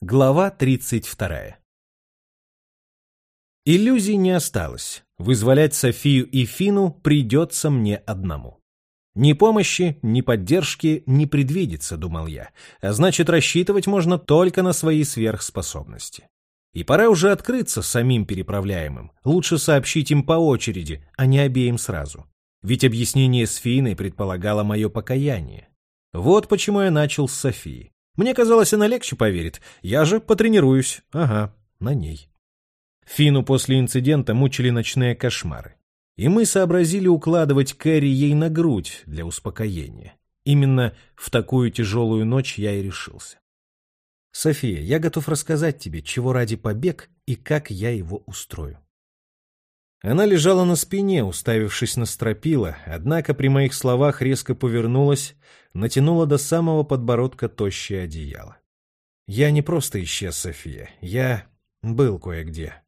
Глава 32. Иллюзий не осталось. Вызволять Софию и Фину придется мне одному. Ни помощи, ни поддержки не предвидится, думал я, а значит рассчитывать можно только на свои сверхспособности. И пора уже открыться самим переправляемым. Лучше сообщить им по очереди, а не обеим сразу. Ведь объяснение с Финой предполагало мое покаяние. Вот почему я начал с Софии. Мне казалось, она легче поверит. Я же потренируюсь. Ага, на ней. Фину после инцидента мучили ночные кошмары. И мы сообразили укладывать Кэрри ей на грудь для успокоения. Именно в такую тяжелую ночь я и решился. София, я готов рассказать тебе, чего ради побег и как я его устрою. Она лежала на спине, уставившись на стропила, однако при моих словах резко повернулась, натянула до самого подбородка тощее одеяло. Я не просто исчез, София, я был кое-где.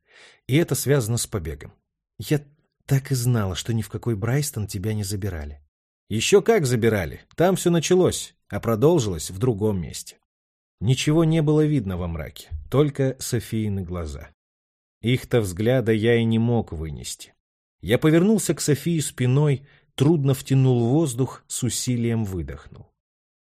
И это связано с побегом. Я так и знала, что ни в какой Брайстон тебя не забирали. Еще как забирали, там все началось, а продолжилось в другом месте. Ничего не было видно во мраке, только Софиины глаза. Их-то взгляда я и не мог вынести. Я повернулся к Софии спиной, трудно втянул воздух, с усилием выдохнул.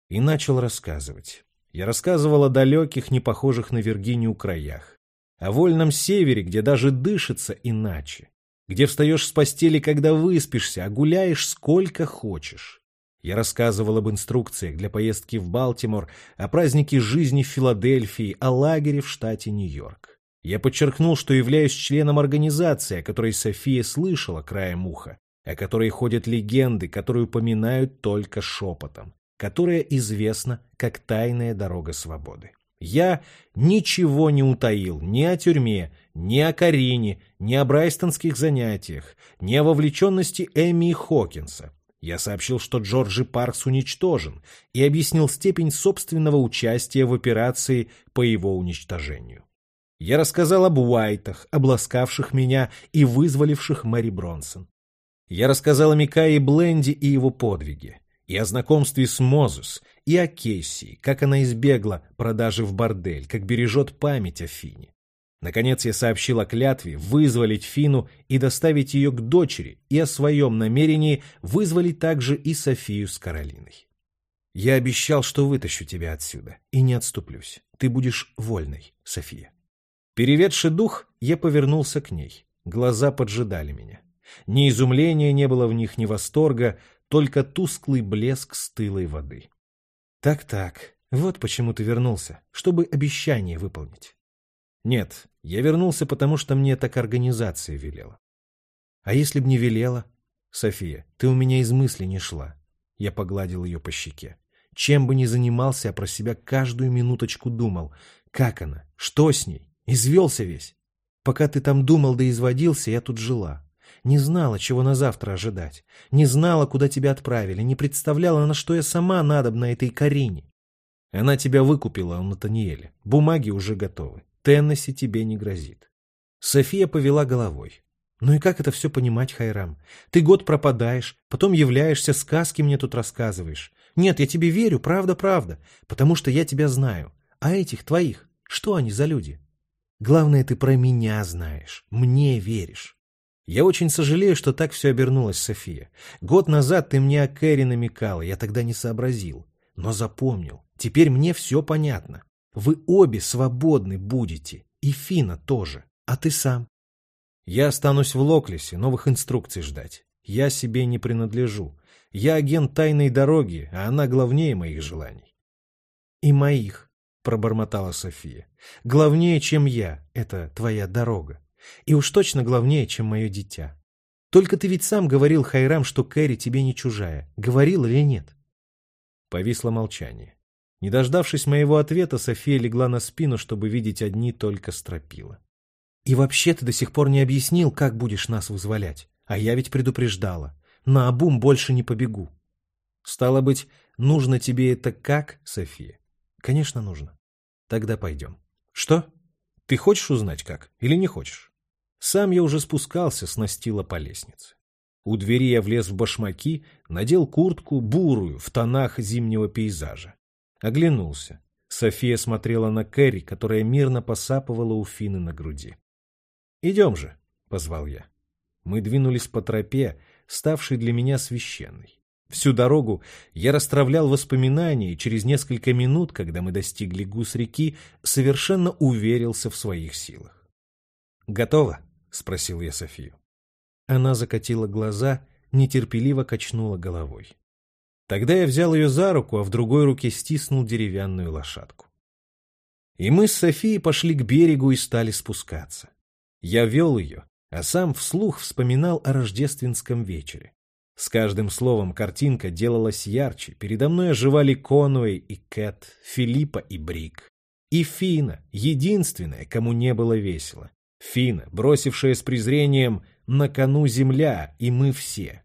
И начал рассказывать. Я рассказывал о далеких, не похожих на Виргинию краях. О вольном севере, где даже дышится иначе. Где встаешь с постели, когда выспишься, а гуляешь сколько хочешь. Я рассказывал об инструкциях для поездки в Балтимор, о празднике жизни в Филадельфии, о лагере в штате Нью-Йорк. Я подчеркнул, что являюсь членом организации, о которой София слышала краем уха, о которой ходят легенды, которые упоминают только шепотом, которая известна как «Тайная дорога свободы». Я ничего не утаил ни о тюрьме, ни о Карине, ни о брайстонских занятиях, ни о вовлеченности Эми и Хокинса. Я сообщил, что Джорджи Паркс уничтожен, и объяснил степень собственного участия в операции по его уничтожению. Я рассказал об Уайтах, обласкавших меня и вызволивших Мэри Бронсон. Я рассказал о Микае Бленди и его подвиге, и о знакомстве с Мозус, и о Кейси, как она избегла продажи в бордель, как бережет память о Фине. Наконец я сообщил о клятве вызволить Фину и доставить ее к дочери, и о своем намерении вызволить также и Софию с Каролиной. Я обещал, что вытащу тебя отсюда, и не отступлюсь. Ты будешь вольной, София. Переведший дух, я повернулся к ней. Глаза поджидали меня. Ни изумления не было в них, ни восторга, только тусклый блеск стылой воды. Так-так, вот почему ты вернулся, чтобы обещание выполнить. Нет, я вернулся, потому что мне так организация велела. А если б не велела? София, ты у меня из мысли не шла. Я погладил ее по щеке. Чем бы ни занимался, я про себя каждую минуточку думал. Как она? Что с ней? Извелся весь. Пока ты там думал да изводился, я тут жила. Не знала, чего на завтра ожидать. Не знала, куда тебя отправили. Не представляла, на что я сама надо на этой Карине. Она тебя выкупила у Натаниэля. Бумаги уже готовы. Теннесси тебе не грозит. София повела головой. Ну и как это все понимать, Хайрам? Ты год пропадаешь, потом являешься, сказки мне тут рассказываешь. Нет, я тебе верю, правда-правда, потому что я тебя знаю. А этих твоих, что они за люди? Главное, ты про меня знаешь, мне веришь. Я очень сожалею, что так все обернулось, София. Год назад ты мне о Кэрри намекала, я тогда не сообразил. Но запомнил. Теперь мне все понятно. Вы обе свободны будете. И Фина тоже. А ты сам? Я останусь в Локлисе, новых инструкций ждать. Я себе не принадлежу. Я агент тайной дороги, а она главнее моих желаний. И моих. — пробормотала София. «Главнее, чем я, это твоя дорога. И уж точно главнее, чем мое дитя. Только ты ведь сам говорил, Хайрам, что Кэрри тебе не чужая. Говорил или нет?» Повисло молчание. Не дождавшись моего ответа, София легла на спину, чтобы видеть одни только стропила. «И вообще ты до сих пор не объяснил, как будешь нас вызволять. А я ведь предупреждала. На обум больше не побегу». «Стало быть, нужно тебе это как, София?» Конечно, нужно. Тогда пойдем. Что? Ты хочешь узнать как или не хочешь? Сам я уже спускался с настила по лестнице. У двери я влез в башмаки, надел куртку бурую в тонах зимнего пейзажа. Оглянулся. София смотрела на Кэрри, которая мирно посапывала у Фины на груди. «Идем же», — позвал я. Мы двинулись по тропе, ставшей для меня священной. Всю дорогу я расстравлял воспоминания, и через несколько минут, когда мы достигли гус-реки, совершенно уверился в своих силах. «Готово?» — спросил я Софию. Она закатила глаза, нетерпеливо качнула головой. Тогда я взял ее за руку, а в другой руке стиснул деревянную лошадку. И мы с Софией пошли к берегу и стали спускаться. Я вел ее, а сам вслух вспоминал о рождественском вечере. С каждым словом картинка делалась ярче, передо мной оживали Конуэй и Кэт, Филиппа и Брик. И Фина, единственная, кому не было весело. Фина, бросившая с презрением «на кону земля, и мы все».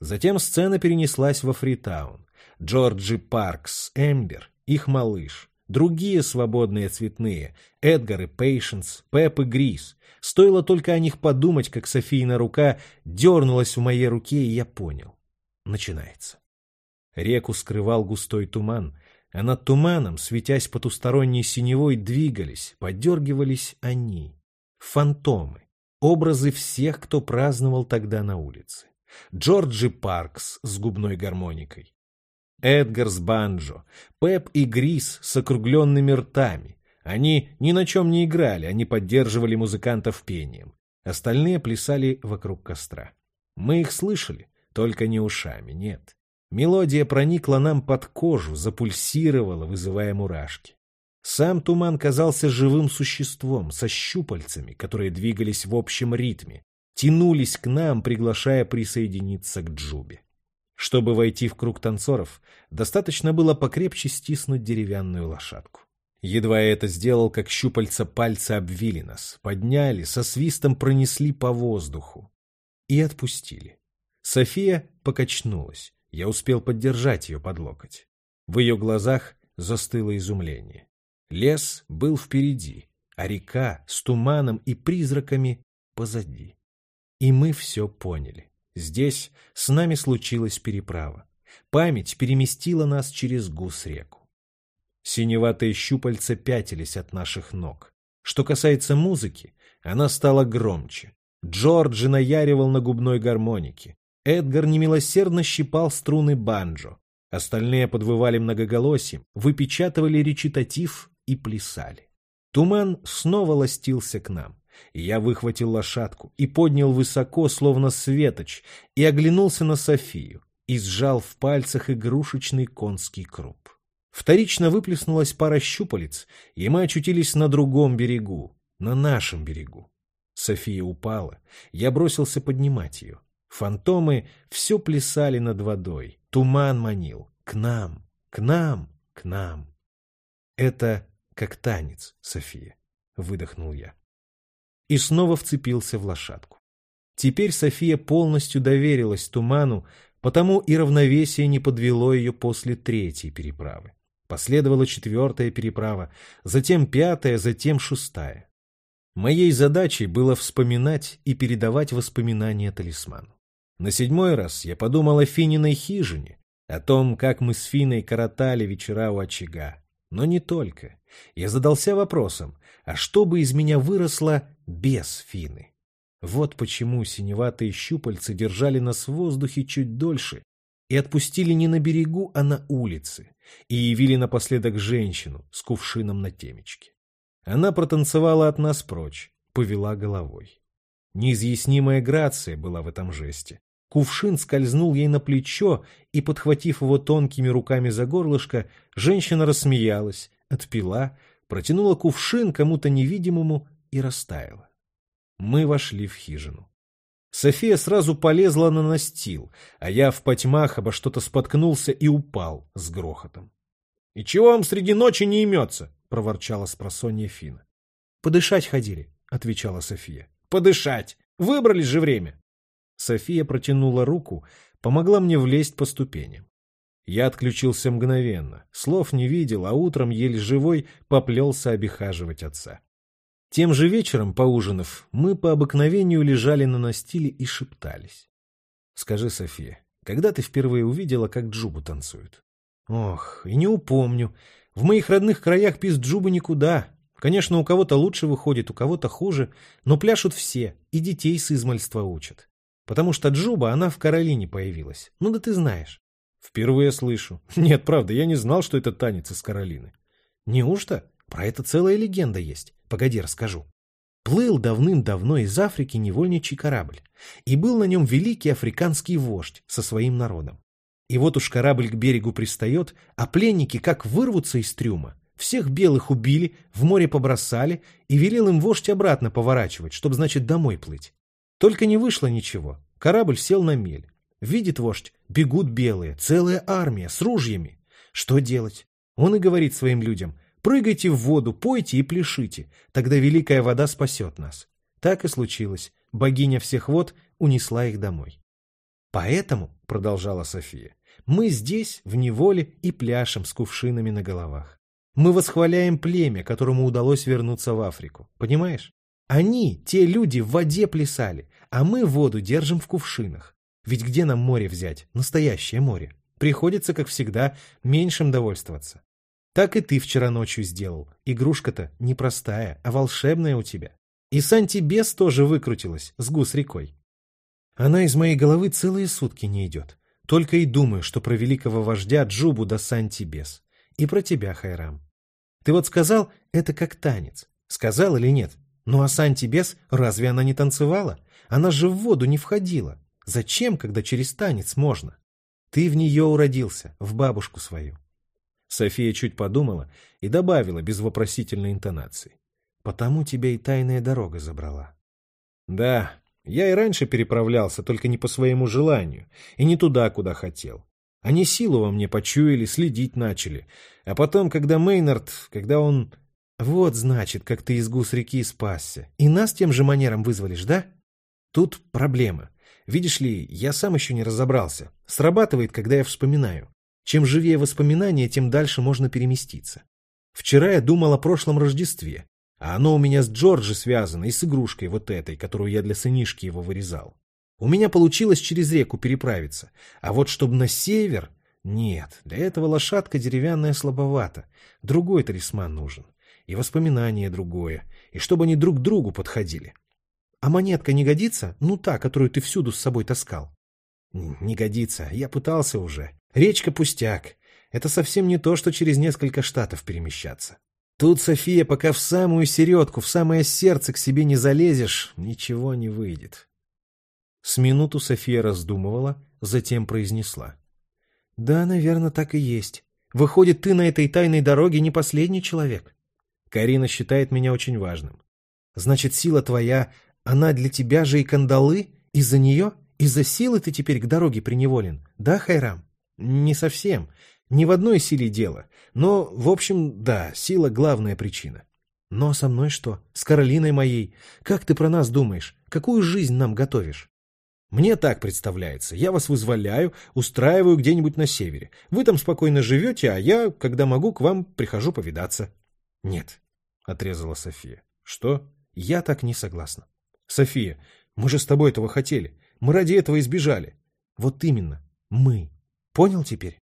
Затем сцена перенеслась во Фритаун. Джорджи Паркс, Эмбер, их малыш, другие свободные цветные, Эдгар и Пейшенс, и Грис. Стоило только о них подумать, как Софийна рука дернулась в моей руке, и я понял. Начинается. Реку скрывал густой туман, а над туманом, светясь потусторонней синевой, двигались, подергивались они. Фантомы, образы всех, кто праздновал тогда на улице. Джорджи Паркс с губной гармоникой, Эдгар с банджо, Пеп и Грис с округленными ртами. Они ни на чем не играли, они поддерживали музыкантов пением. Остальные плясали вокруг костра. Мы их слышали, только не ушами, нет. Мелодия проникла нам под кожу, запульсировала, вызывая мурашки. Сам туман казался живым существом, со щупальцами, которые двигались в общем ритме, тянулись к нам, приглашая присоединиться к Джубе. Чтобы войти в круг танцоров, достаточно было покрепче стиснуть деревянную лошадку. Едва я это сделал, как щупальца пальца обвили нас, подняли, со свистом пронесли по воздуху и отпустили. София покачнулась. Я успел поддержать ее под локоть. В ее глазах застыло изумление. Лес был впереди, а река с туманом и призраками позади. И мы все поняли. Здесь с нами случилась переправа. Память переместила нас через гус-реку. Синеватые щупальца пятились от наших ног. Что касается музыки, она стала громче. Джорджи наяривал на губной гармонике. Эдгар немилосердно щипал струны банджо. Остальные подвывали многоголосием, выпечатывали речитатив и плясали. Туман снова ластился к нам. Я выхватил лошадку и поднял высоко, словно светоч, и оглянулся на Софию и сжал в пальцах игрушечный конский круп. Вторично выплеснулась пара щупалец, и мы очутились на другом берегу, на нашем берегу. София упала, я бросился поднимать ее. Фантомы все плясали над водой, туман манил. К нам, к нам, к нам. Это как танец, София, выдохнул я и снова вцепился в лошадку. Теперь София полностью доверилась туману, потому и равновесие не подвело ее после третьей переправы. Последовала четвертая переправа, затем пятая, затем шестая. Моей задачей было вспоминать и передавать воспоминания талисману. На седьмой раз я подумал о Фининой хижине, о том, как мы с Финой коротали вечера у очага. Но не только. Я задался вопросом, а что бы из меня выросло без Фины? Вот почему синеватые щупальцы держали нас в воздухе чуть дольше и отпустили не на берегу, а на улице, и явили напоследок женщину с кувшином на темечке. Она протанцевала от нас прочь, повела головой. Неизъяснимая грация была в этом жесте. Кувшин скользнул ей на плечо, и, подхватив его тонкими руками за горлышко, женщина рассмеялась, отпила, протянула кувшин кому-то невидимому и растаяла. Мы вошли в хижину. София сразу полезла на настил, а я в потьмах обо что-то споткнулся и упал с грохотом. — И чего вам среди ночи не имется? — проворчала спросонья Фина. — Подышать ходили, — отвечала София. — Подышать! Выбрались же время! София протянула руку, помогла мне влезть по ступеням. Я отключился мгновенно, слов не видел, а утром, еле живой, поплелся обихаживать отца. Тем же вечером, поужинав, мы по обыкновению лежали на настиле и шептались. «Скажи, София, когда ты впервые увидела, как Джубу танцуют?» «Ох, и не упомню. В моих родных краях без джуба никуда. Конечно, у кого-то лучше выходит, у кого-то хуже, но пляшут все, и детей с измальства учат. Потому что джуба, она в Каролине появилась. Ну да ты знаешь. Впервые слышу. Нет, правда, я не знал, что это танец из Каролины. Неужто? Про это целая легенда есть. Погоди, расскажу. Плыл давным-давно из Африки невольничий корабль, и был на нем великий африканский вождь со своим народом. И вот уж корабль к берегу пристает, а пленники как вырвутся из трюма. Всех белых убили, в море побросали, и велел им вождь обратно поворачивать, чтобы, значит, домой плыть. Только не вышло ничего. Корабль сел на мель. Видит вождь, бегут белые, целая армия, с ружьями. Что делать? Он и говорит своим людям, прыгайте в воду, пойте и пляшите, тогда великая вода спасет нас. Так и случилось. Богиня всех вод унесла их домой. Поэтому, продолжала София, мы здесь, в неволе, и пляшем с кувшинами на головах. Мы восхваляем племя, которому удалось вернуться в Африку. Понимаешь? Они, те люди, в воде плясали, а мы воду держим в кувшинах. Ведь где нам море взять? Настоящее море. Приходится, как всегда, меньшим довольствоваться. Так и ты вчера ночью сделал. Игрушка-то не простая, а волшебная у тебя. И Сантибес тоже выкрутилась с гус-рекой. Она из моей головы целые сутки не идет. Только и думаю, что про великого вождя Джубу да Сантибес. И про тебя, Хайрам. Ты вот сказал, это как танец. Сказал или нет? Ну а Сантибес, разве она не танцевала? Она же в воду не входила. Зачем, когда через танец можно? Ты в нее уродился, в бабушку свою. София чуть подумала и добавила без вопросительной интонации. Потому тебя и тайная дорога забрала. Да, я и раньше переправлялся, только не по своему желанию, и не туда, куда хотел. Они силу во мне почуяли, следить начали. А потом, когда Мейнард, когда он... Вот, значит, как ты из гус реки спасся. И нас тем же манером вызволишь, да? Тут проблема. Видишь ли, я сам еще не разобрался. Срабатывает, когда я вспоминаю. Чем живее воспоминания, тем дальше можно переместиться. Вчера я думал о прошлом Рождестве, а оно у меня с Джорджи связано и с игрушкой вот этой, которую я для сынишки его вырезал. У меня получилось через реку переправиться, а вот чтобы на север... Нет, для этого лошадка деревянная слабовата. Другой талисман нужен. И воспоминание другое. И чтобы они друг к другу подходили. А монетка не годится? Ну та, которую ты всюду с собой таскал. Не годится. Я пытался уже. Речка пустяк. Это совсем не то, что через несколько штатов перемещаться. Тут, София, пока в самую середку, в самое сердце к себе не залезешь, ничего не выйдет. С минуту София раздумывала, затем произнесла. Да, наверное, так и есть. Выходит, ты на этой тайной дороге не последний человек. Карина считает меня очень важным. Значит, сила твоя она для тебя же и кандалы? Из-за нее? Из-за силы ты теперь к дороге приневолен? Да, Хайрам? Не совсем. Не в одной силе дело. Но, в общем, да, сила — главная причина. Но со мной что? С Каролиной моей? Как ты про нас думаешь? Какую жизнь нам готовишь? Мне так представляется. Я вас вызволяю, устраиваю где-нибудь на севере. Вы там спокойно живете, а я, когда могу, к вам прихожу повидаться. Нет, — отрезала София. Что? Я так не согласна. София, мы же с тобой этого хотели. Мы ради этого избежали. Вот именно. Мы. Понял теперь?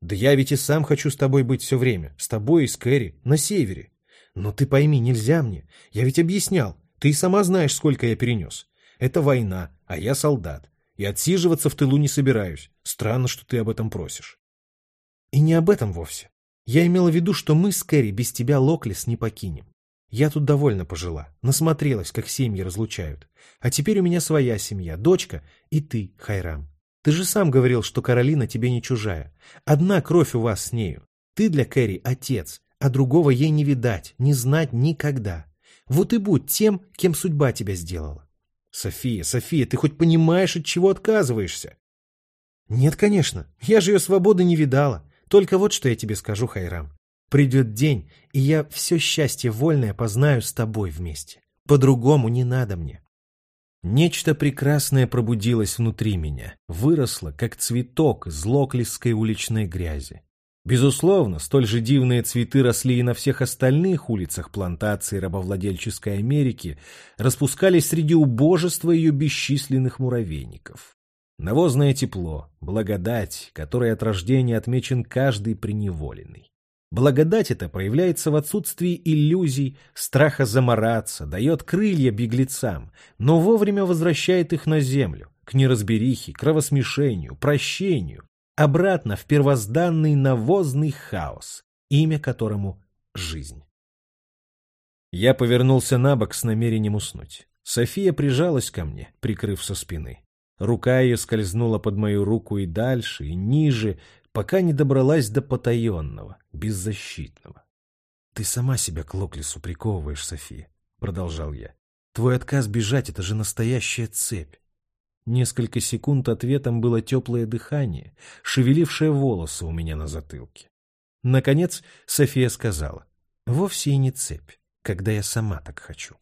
Да я ведь и сам хочу с тобой быть все время. С тобой и с Кэрри. На севере. Но ты пойми, нельзя мне. Я ведь объяснял. Ты и сама знаешь, сколько я перенес. Это война, а я солдат. И отсиживаться в тылу не собираюсь. Странно, что ты об этом просишь. И не об этом вовсе. Я имела в виду, что мы с Кэрри без тебя Локлес не покинем. Я тут довольно пожила, насмотрелась, как семьи разлучают. А теперь у меня своя семья, дочка и ты, Хайрам. Ты же сам говорил, что Каролина тебе не чужая. Одна кровь у вас с нею. Ты для Кэрри отец, а другого ей не видать, не знать никогда. Вот и будь тем, кем судьба тебя сделала. София, София, ты хоть понимаешь, от чего отказываешься? Нет, конечно, я же ее свободы не видала. Только вот что я тебе скажу, Хайрам. Придет день, и я все счастье вольное познаю с тобой вместе. По-другому не надо мне. Нечто прекрасное пробудилось внутри меня, выросло, как цветок из локлисской уличной грязи. Безусловно, столь же дивные цветы росли и на всех остальных улицах плантации рабовладельческой Америки, распускались среди убожества ее бесчисленных муравейников. Навозное тепло, благодать, которой от рождения отмечен каждый преневоленный. Благодать эта проявляется в отсутствии иллюзий, страха замораться, дает крылья беглецам, но вовремя возвращает их на землю, к неразберихе, кровосмешению, прощению, обратно в первозданный навозный хаос, имя которому — жизнь. Я повернулся на бок с намерением уснуть. София прижалась ко мне, прикрыв со спины. Рука ее скользнула под мою руку и дальше, и ниже, пока не добралась до потаенного, беззащитного. — Ты сама себя к Локлису приковываешь, София, — продолжал я. — Твой отказ бежать — это же настоящая цепь. Несколько секунд ответом было теплое дыхание, шевелившее волосы у меня на затылке. Наконец София сказала, — Вовсе и не цепь, когда я сама так хочу.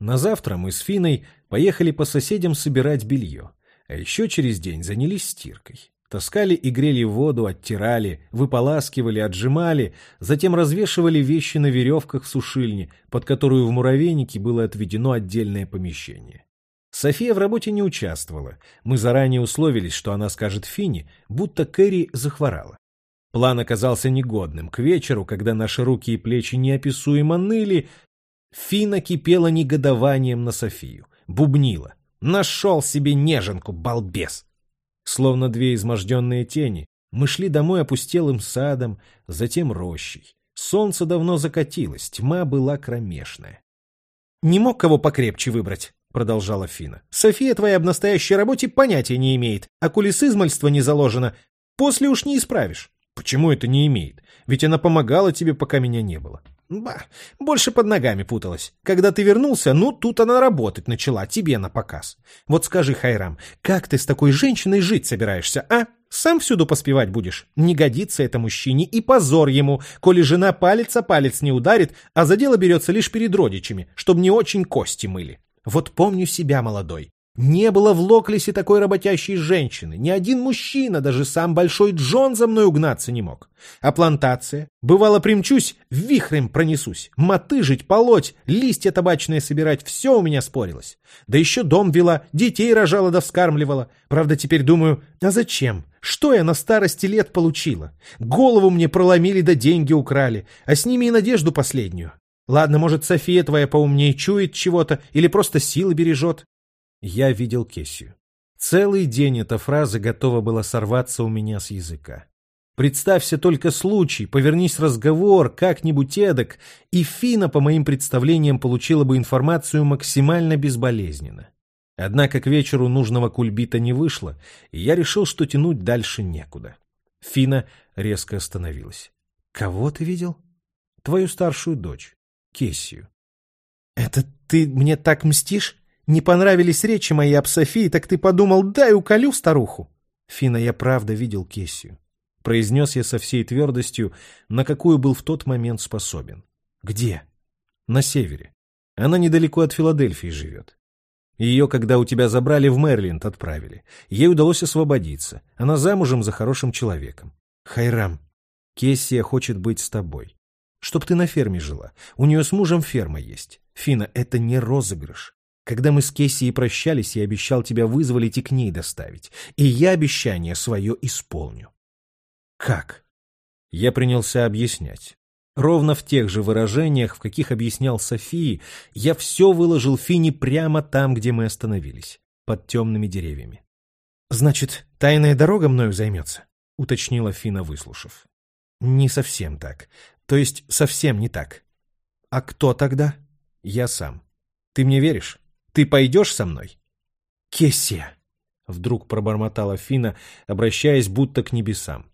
На завтра мы с Финой поехали по соседям собирать белье, а еще через день занялись стиркой. Таскали и грели воду, оттирали, выполаскивали, отжимали, затем развешивали вещи на веревках в сушильне, под которую в муравейнике было отведено отдельное помещение. София в работе не участвовала. Мы заранее условились, что она скажет Фине, будто Кэрри захворала. План оказался негодным. К вечеру, когда наши руки и плечи неописуемо ныли, Фина кипела негодованием на Софию. Бубнила. Нашел себе неженку, балбес! Словно две изможденные тени, мы шли домой опустелым садом, затем рощей. Солнце давно закатилось, тьма была кромешная. «Не мог кого покрепче выбрать», — продолжала Фина. «София твоя об настоящей работе понятия не имеет, а измальства не заложено, после уж не исправишь». «Почему это не имеет? Ведь она помогала тебе, пока меня не было». Ба, больше под ногами путалась. Когда ты вернулся, ну, тут она работать начала, тебе на показ. Вот скажи, Хайрам, как ты с такой женщиной жить собираешься, а? Сам всюду поспевать будешь? Не годится это мужчине и позор ему, коли жена палец о палец не ударит, а за дело берется лишь перед родичами, чтобы не очень кости мыли. Вот помню себя молодой. Не было в Локлисе такой работящей женщины. Ни один мужчина, даже сам Большой Джон за мной угнаться не мог. А плантация? Бывало, примчусь, вихрем пронесусь. Мотыжить, полоть, листья табачные собирать — все у меня спорилось. Да еще дом вела, детей рожала да вскармливала. Правда, теперь думаю, а зачем? Что я на старости лет получила? Голову мне проломили да деньги украли, а с ними и надежду последнюю. Ладно, может, София твоя поумнее чует чего-то или просто силы бережет. Я видел Кессию. Целый день эта фраза готова была сорваться у меня с языка. Представься только случай, повернись разговор, как-нибудь эдак, и Фина, по моим представлениям, получила бы информацию максимально безболезненно. Однако к вечеру нужного кульбита не вышло, и я решил, что тянуть дальше некуда. Фина резко остановилась. «Кого ты видел?» «Твою старшую дочь, Кессию». «Это ты мне так мстишь?» Не понравились речи мои об Софии, так ты подумал, дай уколю старуху. Фина, я правда видел Кессию. Произнес я со всей твердостью, на какую был в тот момент способен. Где? На севере. Она недалеко от Филадельфии живет. Ее, когда у тебя забрали, в Мэриленд отправили. Ей удалось освободиться. Она замужем за хорошим человеком. Хайрам, Кессия хочет быть с тобой. Чтоб ты на ферме жила. У нее с мужем ферма есть. Фина, это не розыгрыш. Когда мы с Кессией прощались, я обещал тебя вызволить и к ней доставить. И я обещание свое исполню. Как? Я принялся объяснять. Ровно в тех же выражениях, в каких объяснял Софии, я все выложил Фине прямо там, где мы остановились, под темными деревьями. «Значит, тайная дорога мною займется?» — уточнила Фина, выслушав. «Не совсем так. То есть совсем не так. А кто тогда?» «Я сам. Ты мне веришь?» Ты пойдешь со мной? Кессия, вдруг пробормотала Фина, обращаясь будто к небесам.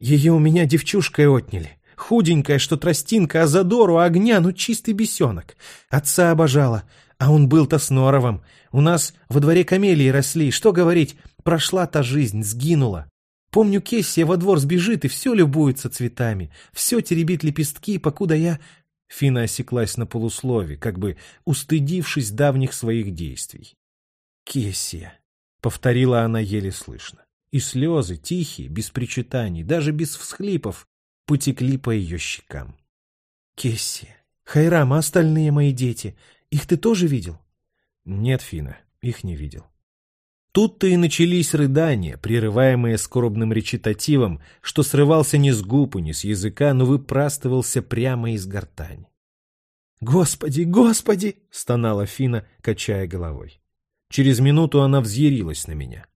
Ее у меня девчушкой отняли. Худенькая, что тростинка, а задору, огня, ну чистый бесенок. Отца обожала, а он был-то с Норовым. У нас во дворе камелии росли, что говорить, прошла та жизнь, сгинула. Помню, Кессия во двор сбежит и все любуется цветами, все теребит лепестки, покуда я Фина осеклась на полуслове, как бы устыдившись давних своих действий. «Кессия», — повторила она еле слышно, и слезы, тихие, без причитаний, даже без всхлипов, потекли по ее щекам. «Кессия, Хайрам, а остальные мои дети, их ты тоже видел?» «Нет, Фина, их не видел». Тут-то и начались рыдания, прерываемые скорбным речитативом, что срывался не с губ и не с языка, но выпрастывался прямо из гортани. «Господи, господи!» — стонала Фина, качая головой. Через минуту она взъярилась на меня.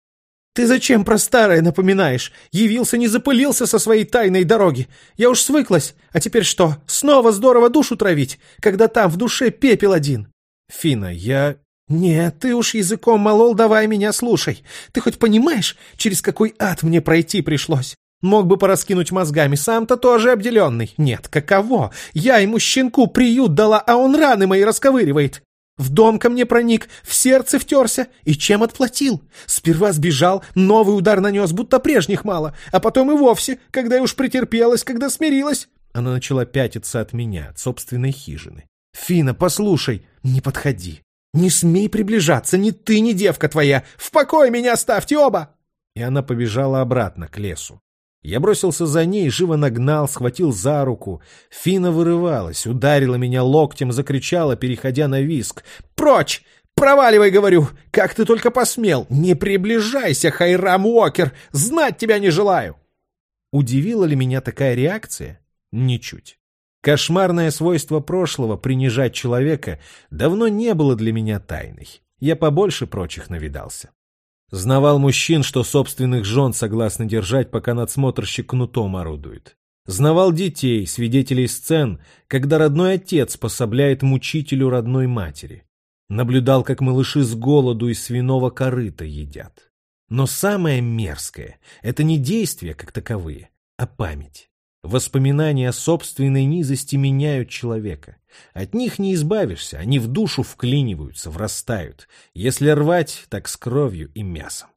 «Ты зачем про старое напоминаешь? Явился, не запылился со своей тайной дороги. Я уж свыклась. А теперь что, снова здорово душу травить, когда там в душе пепел один?» «Фина, я...» «Нет, ты уж языком молол, давай меня слушай. Ты хоть понимаешь, через какой ад мне пройти пришлось? Мог бы пораскинуть мозгами, сам-то тоже обделенный. Нет, каково? Я ему щенку приют дала, а он раны мои расковыривает. В дом ко мне проник, в сердце втерся. И чем отплатил? Сперва сбежал, новый удар нанес, будто прежних мало. А потом и вовсе, когда я уж претерпелась, когда смирилась. Она начала пятиться от меня, от собственной хижины. «Фина, послушай, не подходи. «Не смей приближаться, ни ты, ни девка твоя! В покое меня оставьте оба!» И она побежала обратно к лесу. Я бросился за ней, живо нагнал, схватил за руку. Фина вырывалась, ударила меня локтем, закричала, переходя на виск. «Прочь! Проваливай, говорю! Как ты только посмел! Не приближайся, Хайрам Уокер! Знать тебя не желаю!» Удивила ли меня такая реакция? Ничуть. Кошмарное свойство прошлого принижать человека давно не было для меня тайной. Я побольше прочих навидался. Знавал мужчин, что собственных жен согласны держать, пока надсмотрщик кнутом орудует. Знавал детей, свидетелей сцен, когда родной отец пособляет мучителю родной матери. Наблюдал, как малыши с голоду и свиного корыта едят. Но самое мерзкое — это не действия как таковые, а память. Воспоминания о собственной низости меняют человека. От них не избавишься, они в душу вклиниваются, врастают. Если рвать, так с кровью и мясом.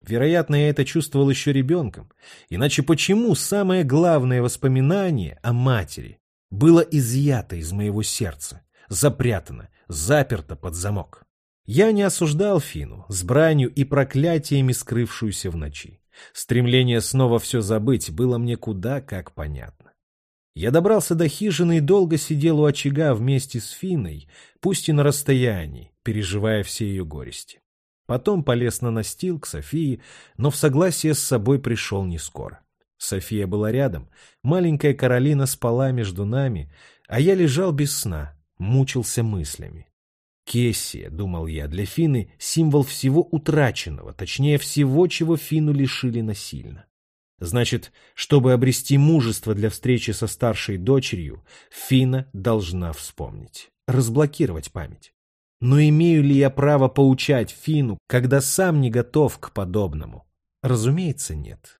Вероятно, я это чувствовал еще ребенком. Иначе почему самое главное воспоминание о матери было изъято из моего сердца, запрятано, заперто под замок? Я не осуждал Фину, с бранью и проклятиями скрывшуюся в ночи. Стремление снова все забыть было мне куда как понятно. Я добрался до хижины и долго сидел у очага вместе с Финой, пусть и на расстоянии, переживая все ее горести. Потом полез на настил к Софии, но в согласие с собой пришел не скоро. София была рядом, маленькая Каролина спала между нами, а я лежал без сна, мучился мыслями. Кессия, думал я, для Фины символ всего утраченного, точнее всего, чего Фину лишили насильно. Значит, чтобы обрести мужество для встречи со старшей дочерью, Фина должна вспомнить, разблокировать память. Но имею ли я право поучать Фину, когда сам не готов к подобному? Разумеется, нет.